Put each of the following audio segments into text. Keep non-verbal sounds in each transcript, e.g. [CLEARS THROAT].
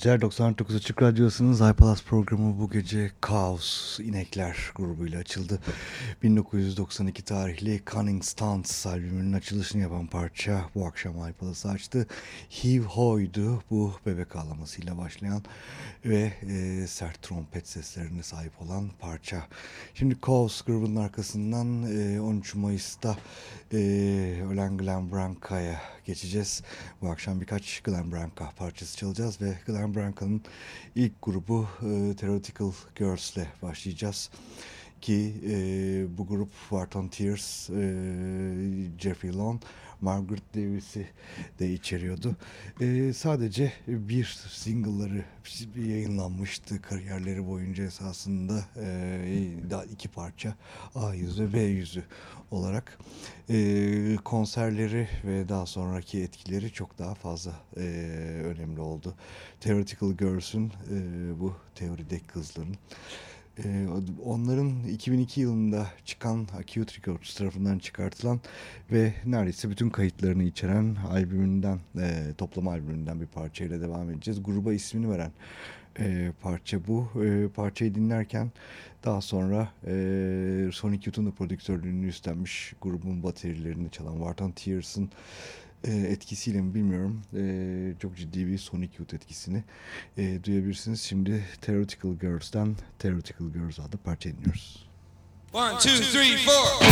geceler 99 Açık Radyosu'nun Zaypalas programı bu gece Kaos İnekler grubuyla açıldı. 1992 tarihli Cunning Stance albümünün açılışını yapan parça bu akşam Zaypalas'ı açtı. Heave Ho'ydu bu bebek ağlamasıyla başlayan ve e, sert trompet seslerine sahip olan parça. Şimdi Kaos grubunun arkasından e, 13 Mayıs'ta e, ölen Glenn Branca'ya geçeceğiz. Bu akşam birkaç Glenn Branca parçası çalacağız ve Glenn Branca'nın ilk grubu e, Theoretical Girls ile başlayacağız. Ki e, bu grup Wharton Tears, e, Jeffrey Long, Margaret Davis'i de içeriyordu. E, sadece bir single'ları yayınlanmıştı kariyerleri boyunca esasında e, iki parça A yüzü ve B yüzü olarak e, konserleri ve daha sonraki etkileri çok daha fazla e, önemli oldu. Theoretical Girls'ün e, bu teorideki kızların ee, onların 2002 yılında çıkan Acute Records tarafından çıkartılan ve neredeyse bütün kayıtlarını içeren albümünden, e, toplama albümünden bir parçayla devam edeceğiz. Gruba ismini veren e, parça bu. E, parçayı dinlerken daha sonra e, Sonic Youth'un da prodüktörlüğünü üstlenmiş grubun baterilerini çalan Wartan Tears'ın e, etkisiyle mi bilmiyorum. E, çok ciddi bir Sonic Youth etkisini e, duyabilirsiniz. Şimdi Theoretical Girls'dan Theoretical Girls adlı parça dinliyoruz. One, two, three, four.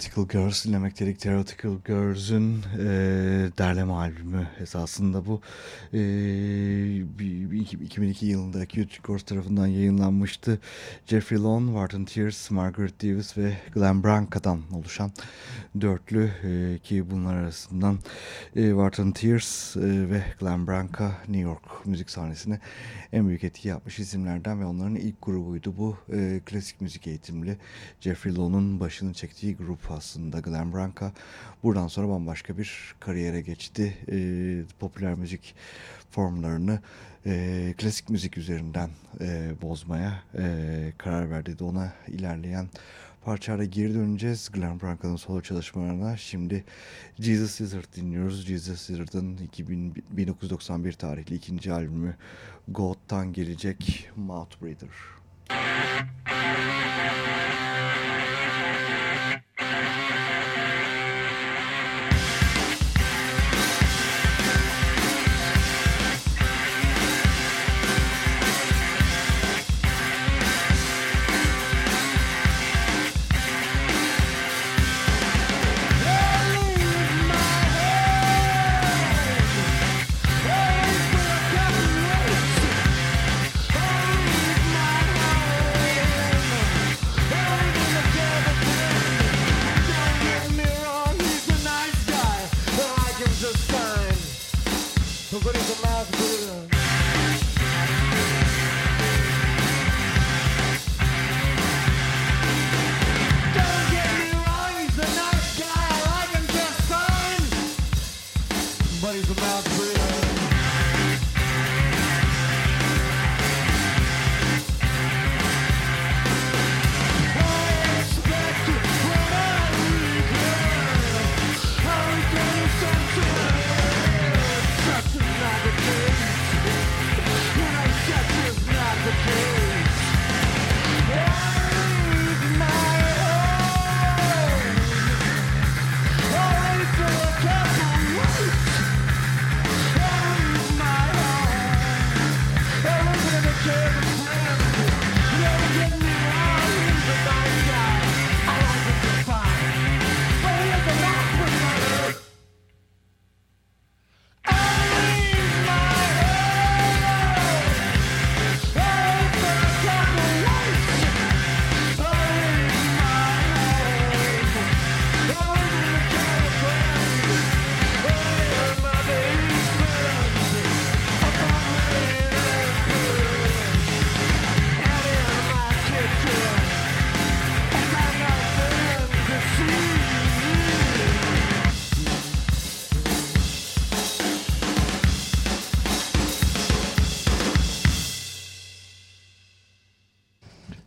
Theoretical Girls dinlemek Theoretical Girls'ün e, derleme albümü esasında bu. E, 2002 yılında Acute Records tarafından yayınlanmıştı. Jeffrey Lone, Wharton Tears, Margaret Davis ve Glenn Branca'dan oluşan dörtlü e, ki bunlar arasından e, Wharton Tears e, ve Glenn Branca New York müzik sahnesine en büyük etki yapmış isimlerden ve onların ilk grubuydu bu. E, klasik müzik eğitimli Jeffrey Lone'un başını çektiği grup aslında Glenn Branca. Buradan sonra bambaşka bir kariyere geçti. E, popüler müzik formlarını e, klasik müzik üzerinden e, bozmaya e, karar verdi. Ona ilerleyen parçayla geri döneceğiz. Glenn Branca'nın solo çalışmalarına. Şimdi Jesus Lizard dinliyoruz. Jesus Lizard'ın 1991 tarihli ikinci albümü God'dan gelecek Mouth Breather.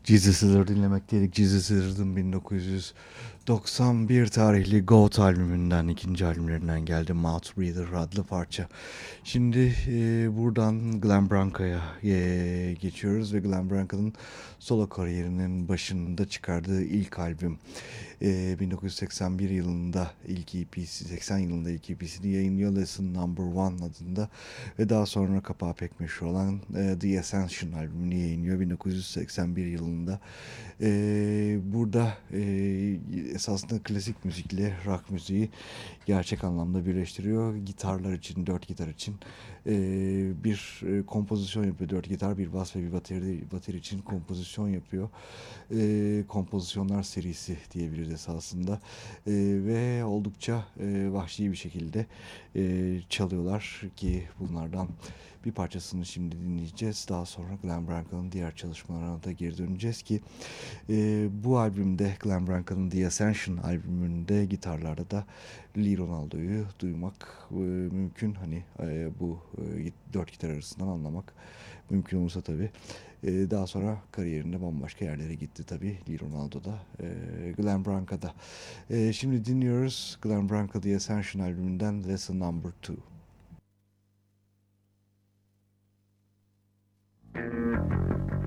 Jesus Lizard dinlemekteydik. Jesus Lizard'ın 1991 tarihli Goat albümünden, ikinci albümlerinden geldi. Mouth Breather adlı parça. Şimdi e, buradan Glenn Branca'ya e, geçiyoruz ve Glenn Branca'nın solo kariyerinin başında çıkardığı ilk albüm. E, 1981 yılında ilk EP'si, 80 yılında ilk EP'sini yayınlıyor. Lesson Number One adında ve daha sonra kapağı pek meşhur olan e, The Ascension albümünü yayınlıyor 1981 yılında. E, burada e, esasında klasik müzikle rock müziği gerçek anlamda birleştiriyor. Gitarlar için, dört gitar için e, bir kompozisyon yapıyor. Dört gitar, bir bas ve bir bateri, bateri için kompozisyon yapıyor. E, kompozisyonlar serisi diyebiliriz esasında. E, ve oldukça e, vahşi bir şekilde e, çalıyorlar ki bunlardan bir parçasını şimdi dinleyeceğiz. Daha sonra Glenn Branca'nın diğer çalışmalarına da geri döneceğiz ki e, bu albümde Glenn Branca'nın The Ascension albümünde gitarlarda da Lee Ronaldo'yu duymak e, mümkün. Hani e, bu e, dört gitar arasından anlamak mümkün olursa tabii. E, daha sonra kariyerinde bambaşka yerlere gitti tabii Lee Ronaldo'da, e, Glenn Branca'da. E, şimdi dinliyoruz Glenn Branca The Ascension albümünden Lesson Number 2. Thank you.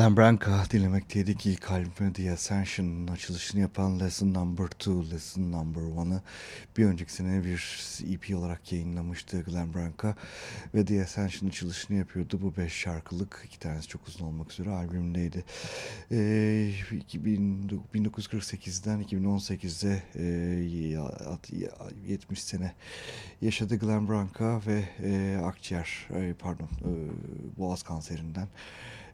Glenn Branca dinlemekteydik ilk albümü The Ascension'ın açılışını yapan Lesson Number 2, Lesson Number 1'ı bir önceki sene bir EP olarak yayınlamıştı Glenn Branca ve The Ascension açılışını yapıyordu. Bu beş şarkılık, iki tanesi çok uzun olmak üzere albümdeydi. Ee, 1948'den 2018'de e, 70 sene yaşadı Glenn Branca ve e, akciğer, e, pardon, e, boğaz kanserinden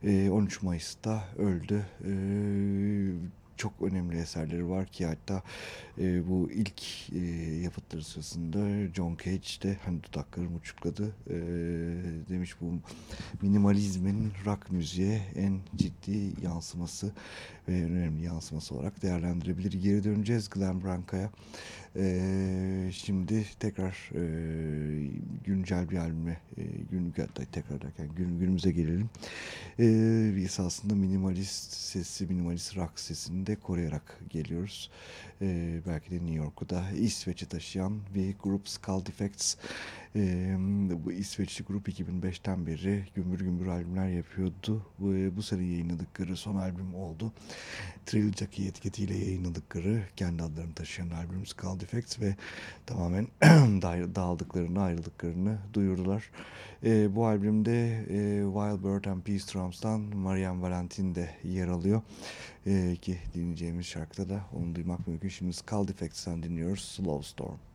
13 ee, Mayıs'ta öldü. Ee, çok önemli eserleri var ki hatta e, bu ilk e, yapıtları sırasında John Cage de hani dudaklarımı uçukladı e, demiş bu minimalizmin rock müziğe en ciddi yansıması ve önemli yansıması olarak değerlendirebilir. Geri döneceğiz Glenn Branca'ya. E, şimdi tekrar e, güncel bir albüme e, gün, tekrar derken gün, günümüze gelelim. E, esasında minimalist sesi, minimalist rock sesini de koruyarak geliyoruz. E, belki de New York'u da İsveç'e taşıyan bir grup Skull Defects. Bu İsveçli grup 2005'ten beri gümbür gümbür albümler yapıyordu. Bu, bu sene yayınladıkları son albüm oldu. Trilogy etiketiyle yayınladıkları kendi adlarını taşıyan albüm Skull Defects ve tamamen [CLEARS THROAT] dağıldıklarını, ayrıldıklarını duyurdular. E, bu albümde e, Wild Bird and Peace Drums'tan Marian Valentin de yer alıyor. E, ki dinleyeceğimiz şarkıda da onu duymak mümkün. Şimdi Skull Defects'ten dinliyoruz Slow Storm.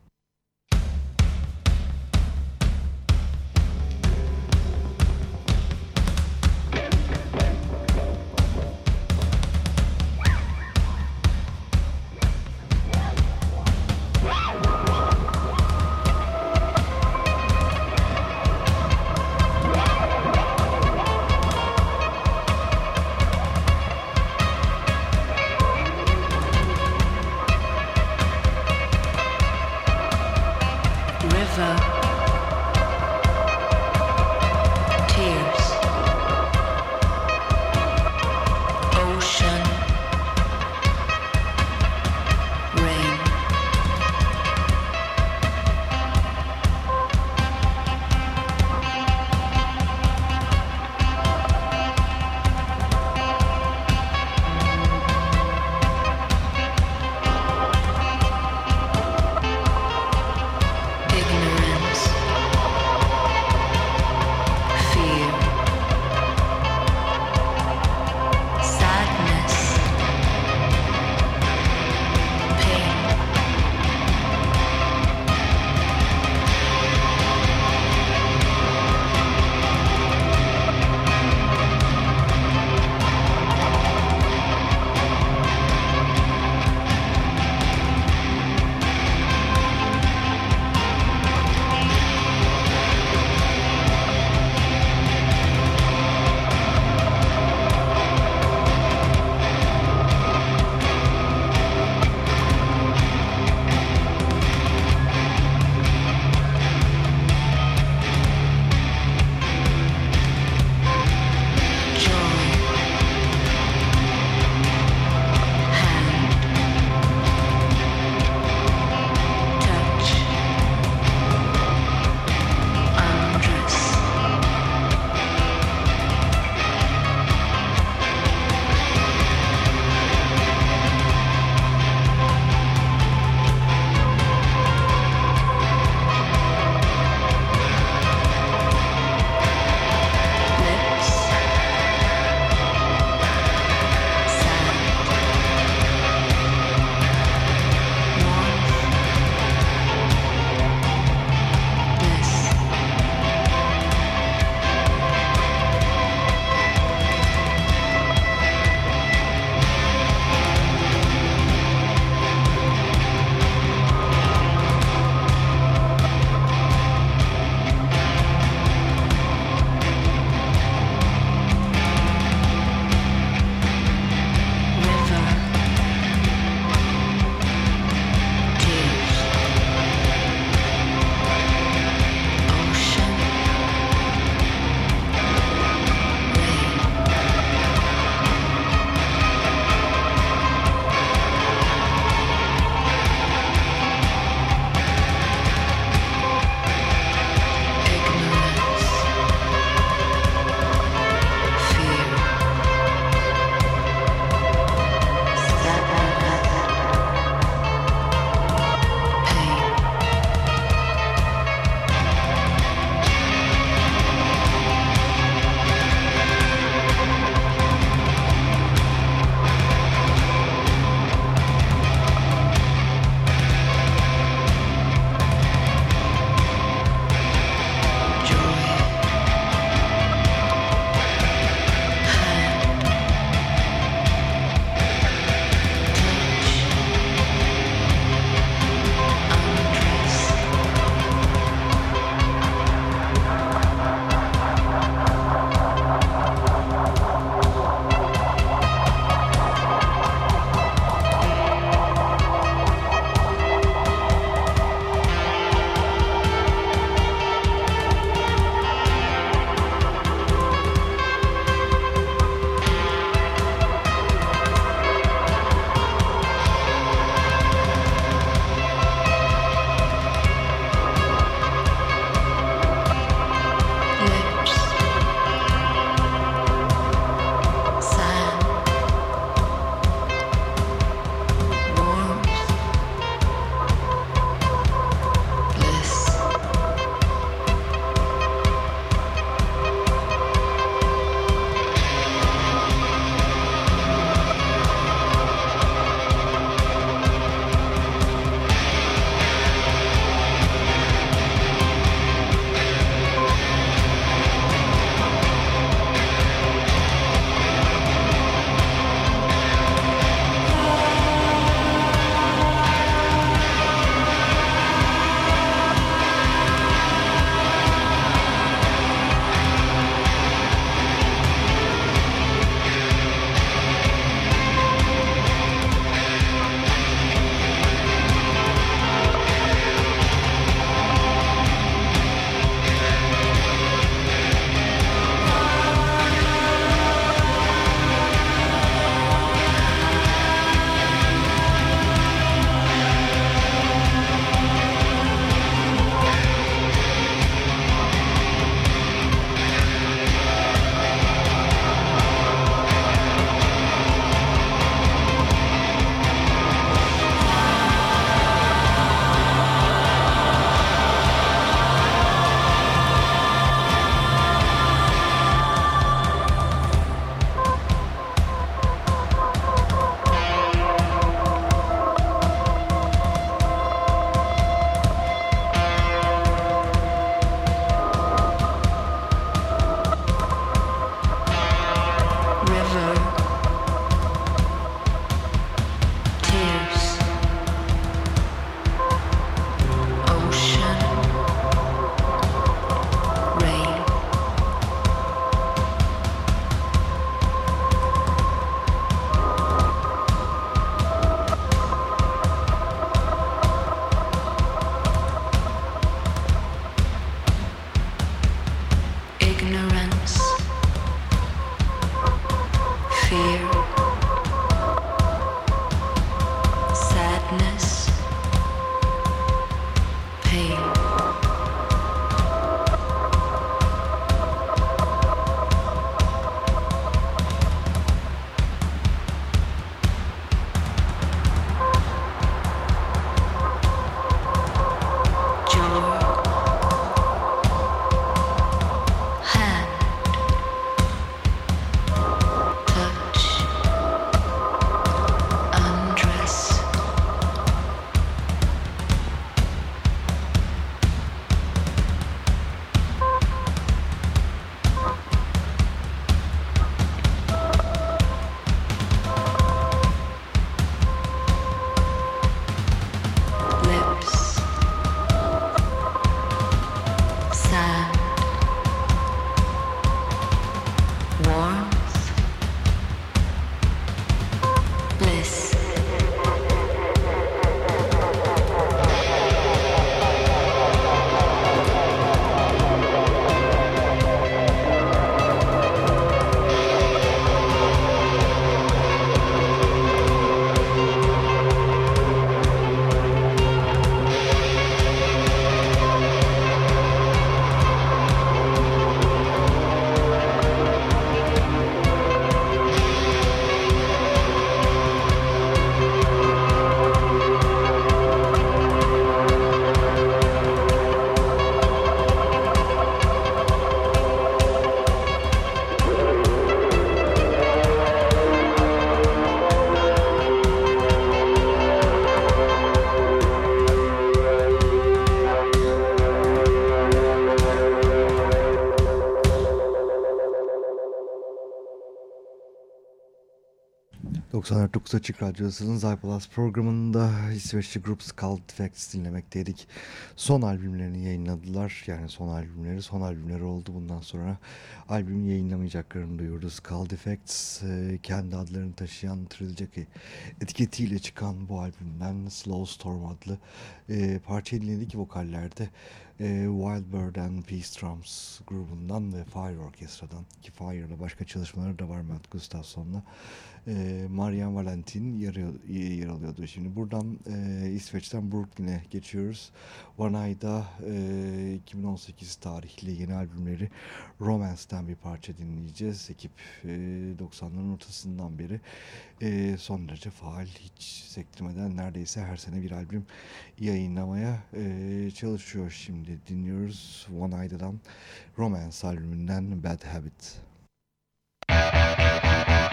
94.9 Açık Radyosu'nun Zaypalas programında İsveçli grup Scald Facts dinlemekteydik. Son albümlerini yayınladılar. Yani son albümleri son albümleri oldu. Bundan sonra albüm yayınlamayacaklarını duyurdu. Scald Facts e, kendi adlarını taşıyan Trilogy etiketiyle çıkan bu albümden Slow Storm adlı e, parçayı dinledik vokallerde. E, Wild Bird and Peace Drums grubundan ve Fire Orkestra'dan ki Fire'da başka çalışmaları da var Matt Gustafson'la e, Marian Valentin yer, yer alıyordu. Şimdi buradan e, İsveç'ten Brooklyn'e geçiyoruz. Eye'da e, 2018 tarihli yeni albümleri Romance'den bir parça dinleyeceğiz. Ekip e, 90'ların ortasından beri e, son derece faal, hiç sektirmeden neredeyse her sene bir albüm yayınlamaya e, çalışıyor. Şimdi dinliyoruz Eye'dan Romance albümünden Bad Habit. Ayda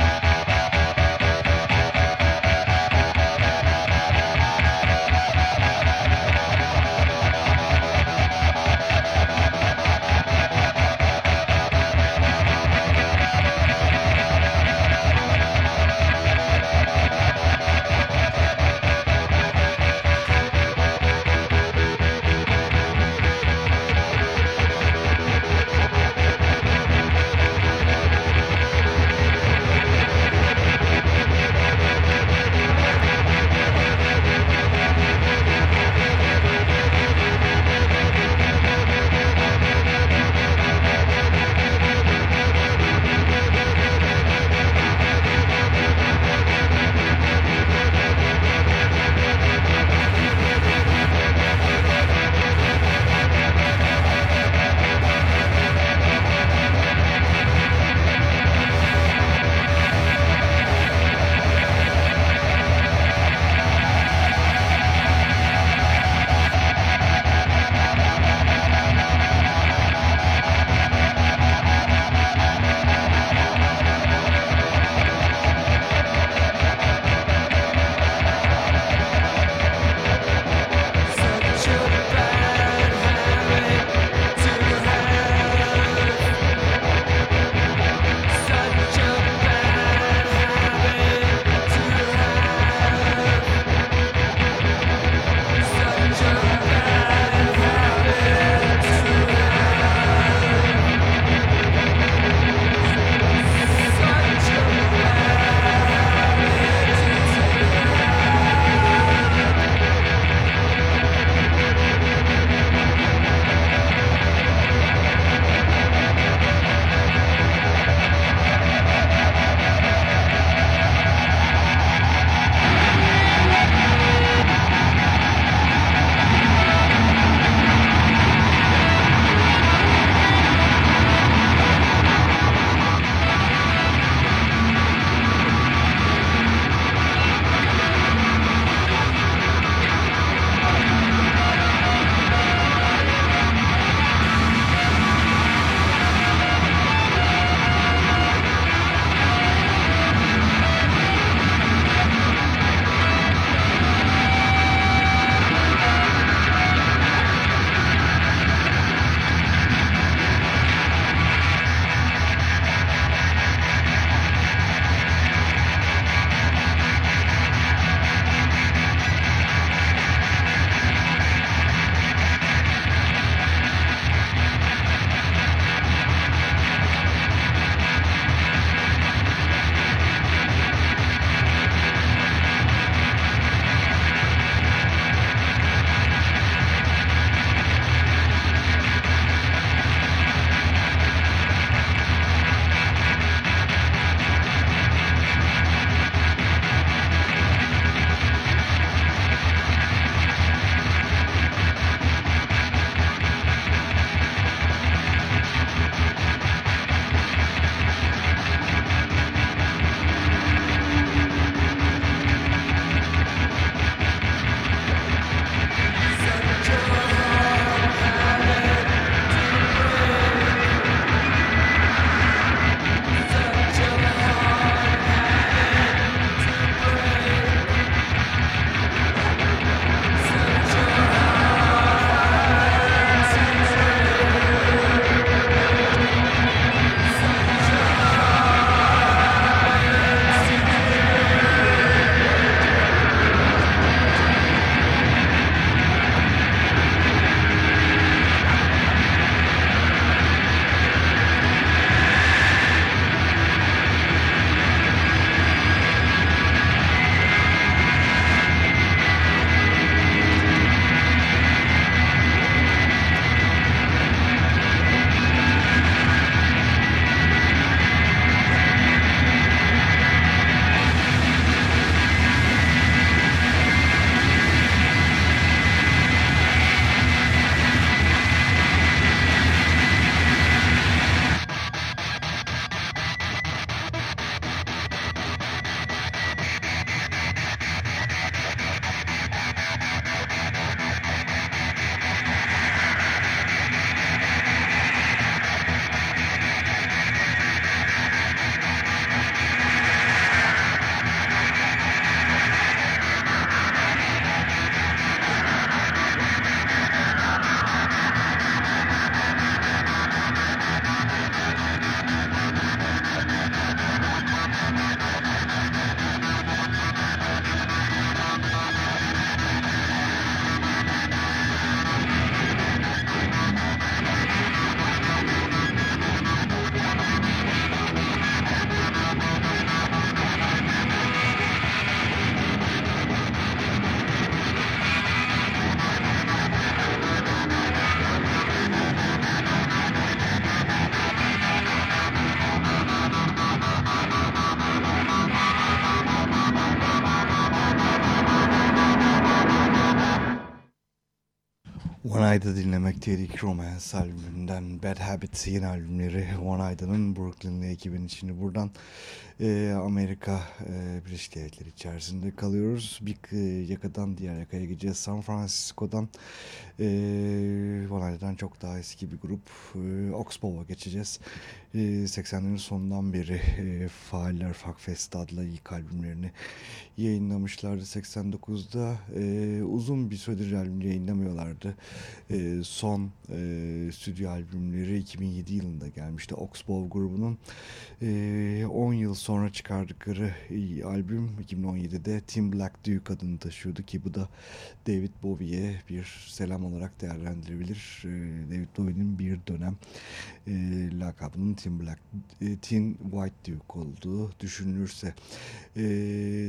dinlemekteydik Romance albümünden Bad Habits yeni albümleri One Ayda'nın Brooklyn'li ekibin içinde buradan e, Amerika e, Birleşik Devletleri içerisinde kalıyoruz. Bir e, yakadan diğer yakaya gideceğiz. San Francisco'dan e, One Ayda'dan çok daha eski bir grup e, Oxbow'a geçeceğiz. E, 80'lerin sonundan beri e, Faaller Fuckfest adlı ilk albümlerini yayınlamışlardı 89'da. E, uzun bir süredir albüm yayınlamıyorlardı. E, son e, stüdyo albümleri 2007 yılında gelmişti. Oxbow grubunun e, 10 yıl sonra çıkardıkları e, albüm 2017'de Tim Black Duke adını taşıyordu ki bu da David Bowie'ye bir selam olarak değerlendirilebilir. E, David Bowie'nin bir dönem e, lakabının Tim Black, e, Tim White Duke olduğu düşünülürse e,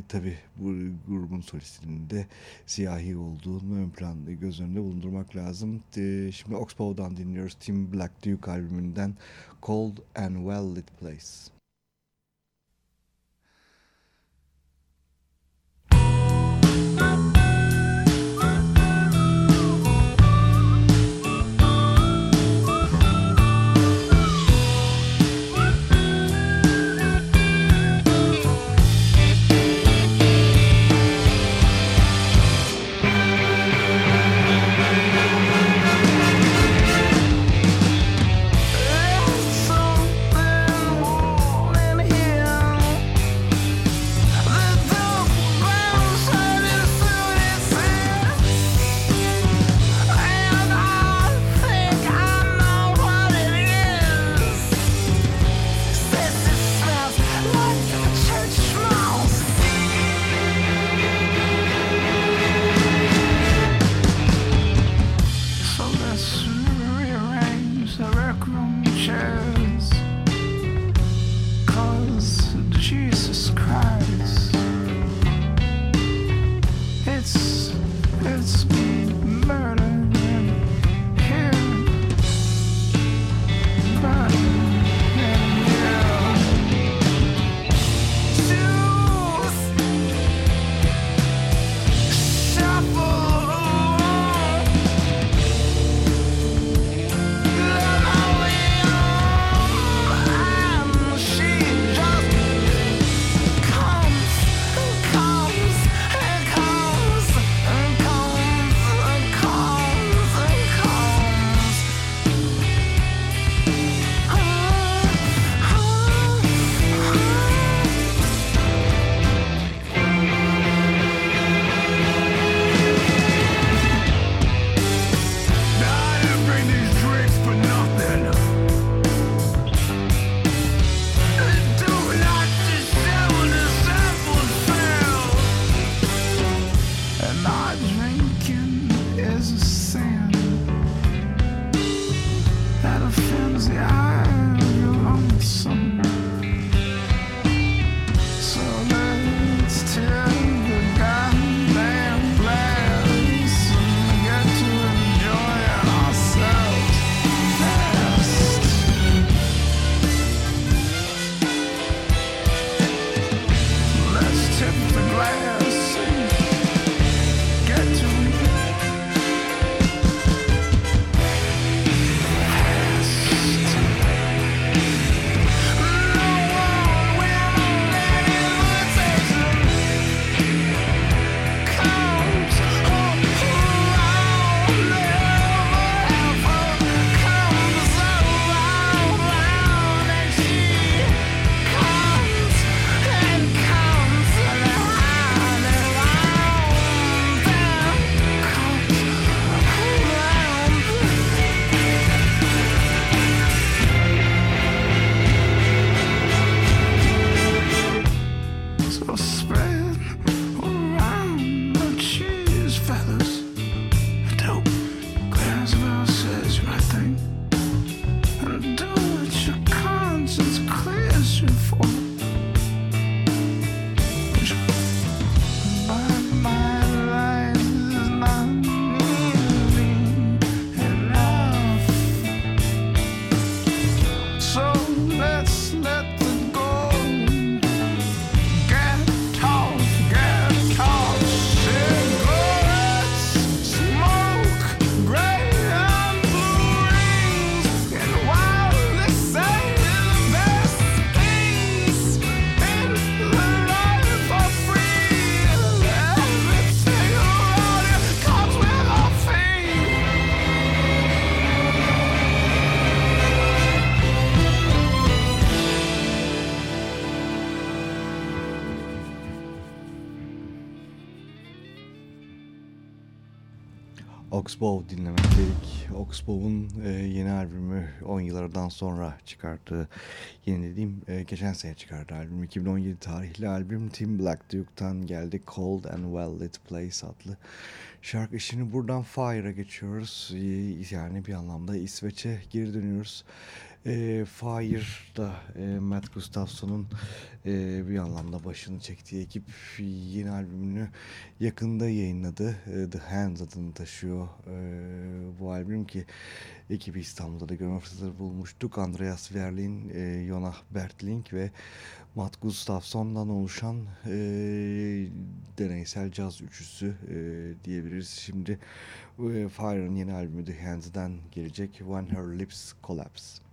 tabi bu grubun solistinin de siyahi olduğunu ön planda göz önünde bulundurmak lazım. E, şimdi Oxbow'dan dinliyoruz Tim Black Duke albümünden Cold and Well Lit Place. Oxbow dinlemekteydik. Oxbow'un e, yeni albümü 10 yıllardan sonra çıkarttığı, yeni dediğim e, geçen sene çıkardığı albüm. 2017 tarihli albüm Tim Black Duke'tan geldi. Cold and Well Lit Place adlı şarkı. Şimdi buradan Fire'a geçiyoruz. Yani bir anlamda İsveç'e geri dönüyoruz. E, Fire'da e, Matt Gustafson'un e, bir anlamda başını çektiği ekip yeni albümünü yakında yayınladı. E, The Hands adını taşıyor e, bu albüm ki ekibi İstanbul'da da görme fırsatı bulmuştuk. Andreas Werlin, e, Jonah Bertling ve Matt Gustafson'dan oluşan e, deneysel caz üçüsü e, diyebiliriz. Şimdi e, Fire'ın yeni albümü The Hands'den gelecek When Her Lips Collapse.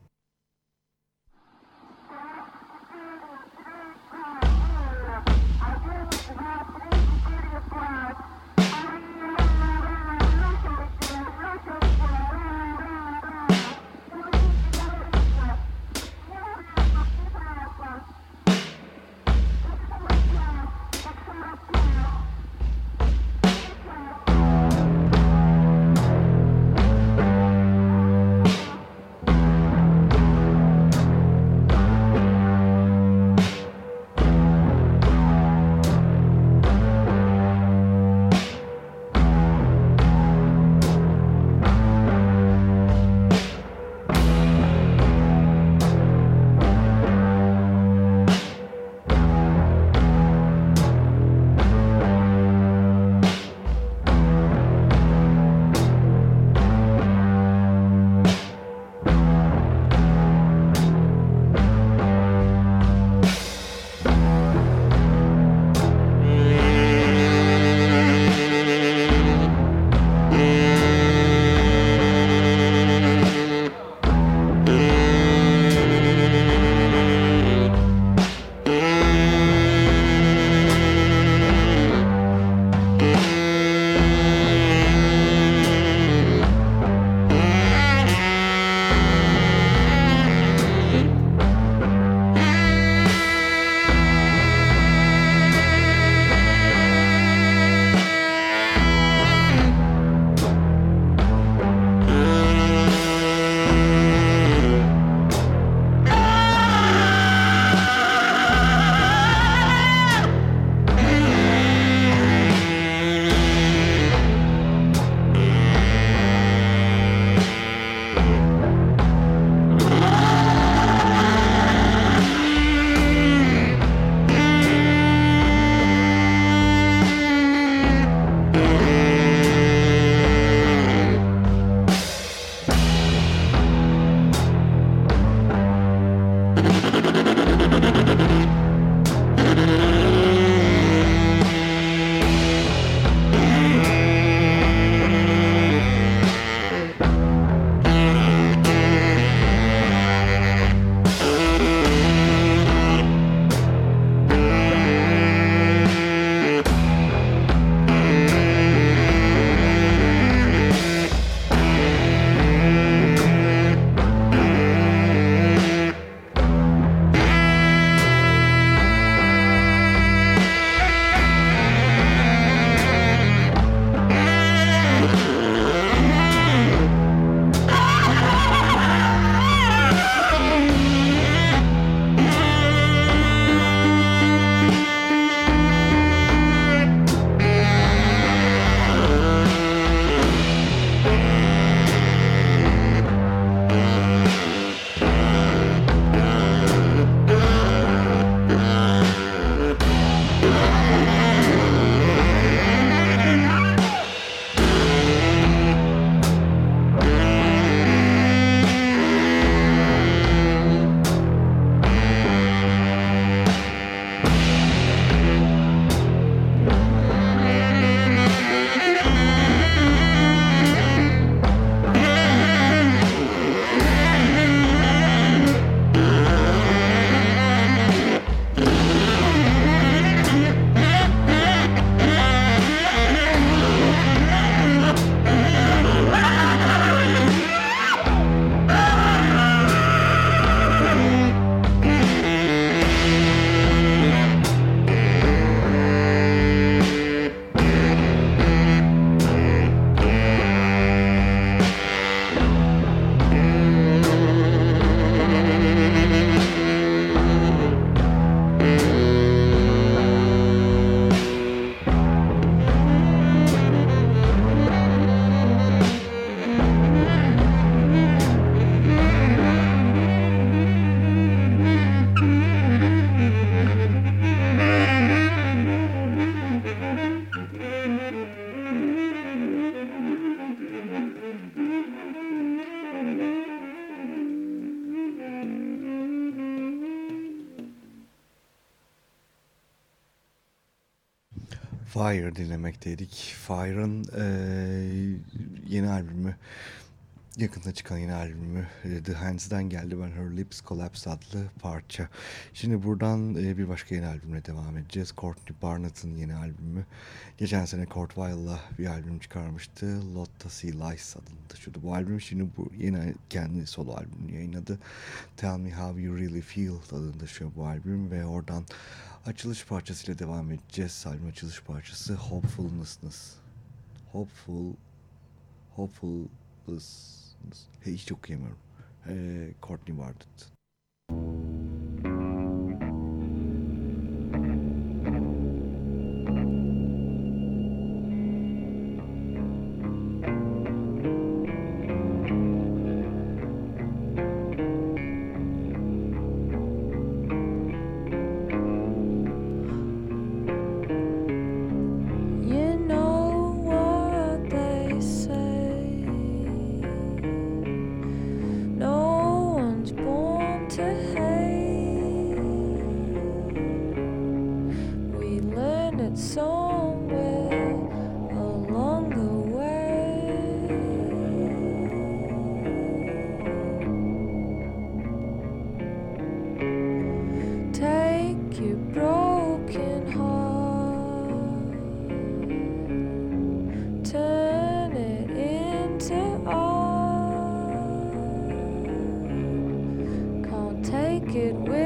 Fire dinlemekteydik. Fire'ın e, yeni albümü, yakında çıkan yeni albümü The Hands'den geldi. Ben Her Lips Collapse adlı parça. Şimdi buradan e, bir başka yeni albümle devam edeceğiz. Courtney Barnett'ın yeni albümü. Geçen sene Kurt Weill'la bir albüm çıkarmıştı. Lotta Sea Lies adını taşıyordu. Bu albüm şimdi bu yeni kendi solo albümünü yayınladı. Tell Me How You Really Feel adını taşıyor bu albüm ve oradan açılış parçasıyla devam edeceğiz. Albüm açılış parçası Hopefulness. Hopeful Hopefulness. Hiç okuyamıyorum. Ee, Courtney Barnett. it will.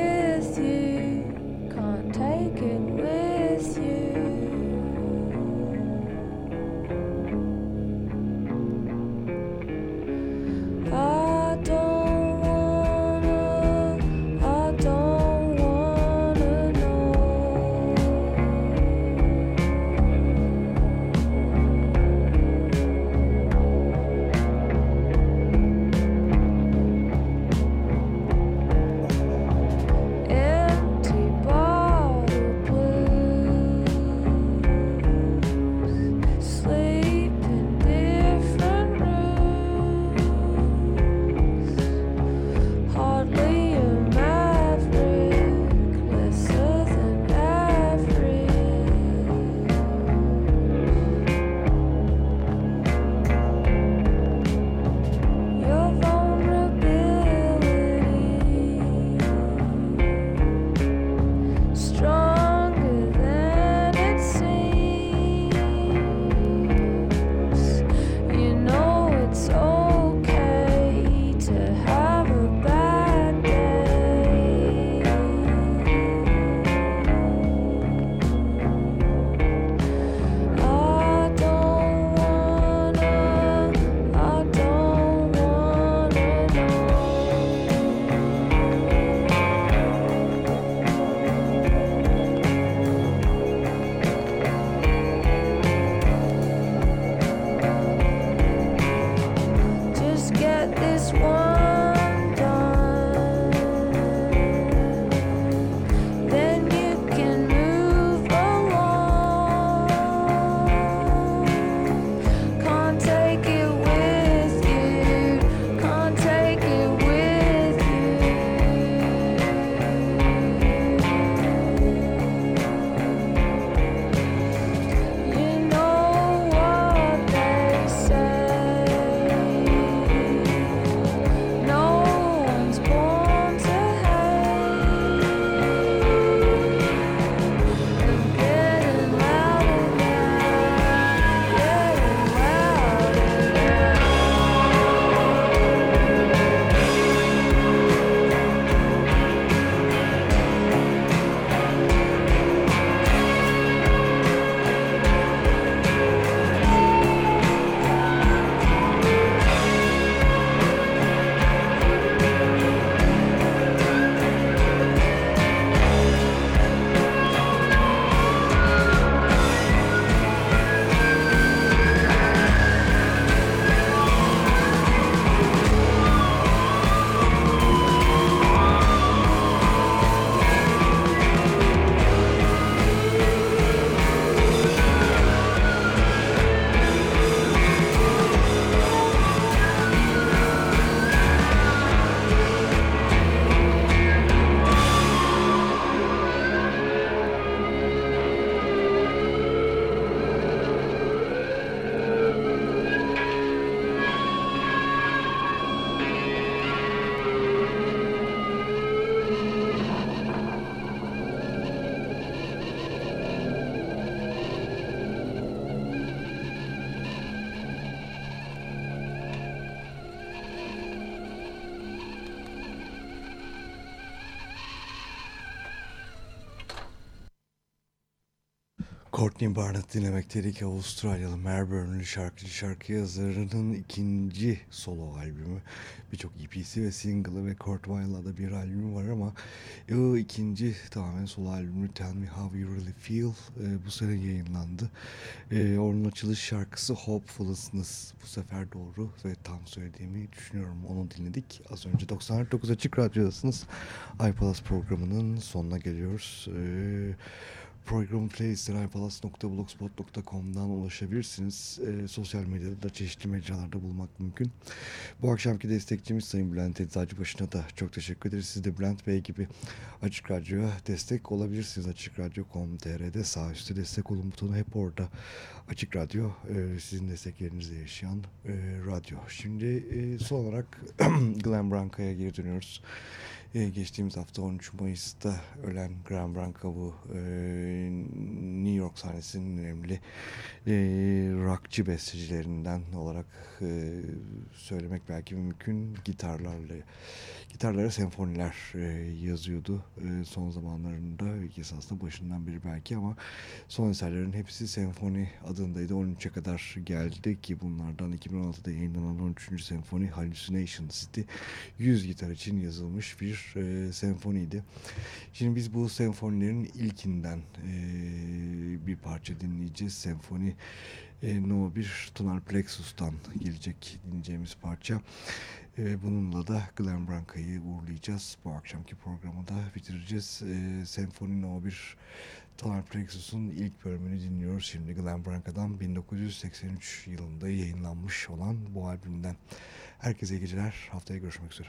Courtney Barnett dinlemekteydik. Avustralyalı Melbourne'lü şarkıcı şarkı yazarının ikinci solo albümü. Birçok EP'si ve single'ı ve Kurt Weill'la da bir albümü var ama o ikinci tamamen solo albümü Tell Me How You Really Feel e, bu sene yayınlandı. E, onun açılış şarkısı Hopefulness. Bu sefer doğru ve tam söylediğimi düşünüyorum. Onu dinledik. Az önce 99 Açık Radyo'dasınız. iPalaz programının sonuna geliyoruz. Eee Programın playlistine ulaşabilirsiniz. E, sosyal medyada da çeşitli mecralarda bulmak mümkün. Bu akşamki destekçimiz Sayın Bülent Eczacıbaşı'na da çok teşekkür ederiz. Siz de Bülent Bey gibi Açık Radyo'ya destek olabilirsiniz. Açık Radyo.com.tr'de sağ üstte destek olun butonu hep orada. Açık Radyo e, sizin desteklerinizle yaşayan e, radyo. Şimdi e, son olarak [CLEARS THROAT] Glenn Branca'ya geri dönüyoruz. Ee, geçtiğimiz hafta 13 Mayıs'ta ölen Graham Branca bu e, New York sahnesinin önemli e, rockçı bestecilerinden olarak söylemek belki mümkün. Gitarlarla gitarlara senfoniler e, yazıyordu e, son zamanlarında esasında başından beri belki ama son eserlerin hepsi senfoni adındaydı 13'e kadar geldi ki bunlardan 2016'da yayınlanan 13. senfoni Hallucination City 100 gitar için yazılmış bir e, senfoniydi. Şimdi biz bu senfonilerin ilkinden e, bir parça dinleyeceğiz. Senfoni e, No 1 Tonal Plexus'tan gelecek dinleyeceğimiz parça. E, bununla da Glenn Branca'yı uğurlayacağız. Bu akşamki programı da bitireceğiz. E, Senfoni No 1 Tonal Plexus'un ilk bölümünü dinliyoruz. Şimdi Glenn Branca'dan 1983 yılında yayınlanmış olan bu albümden. Herkese geceler. Haftaya görüşmek üzere.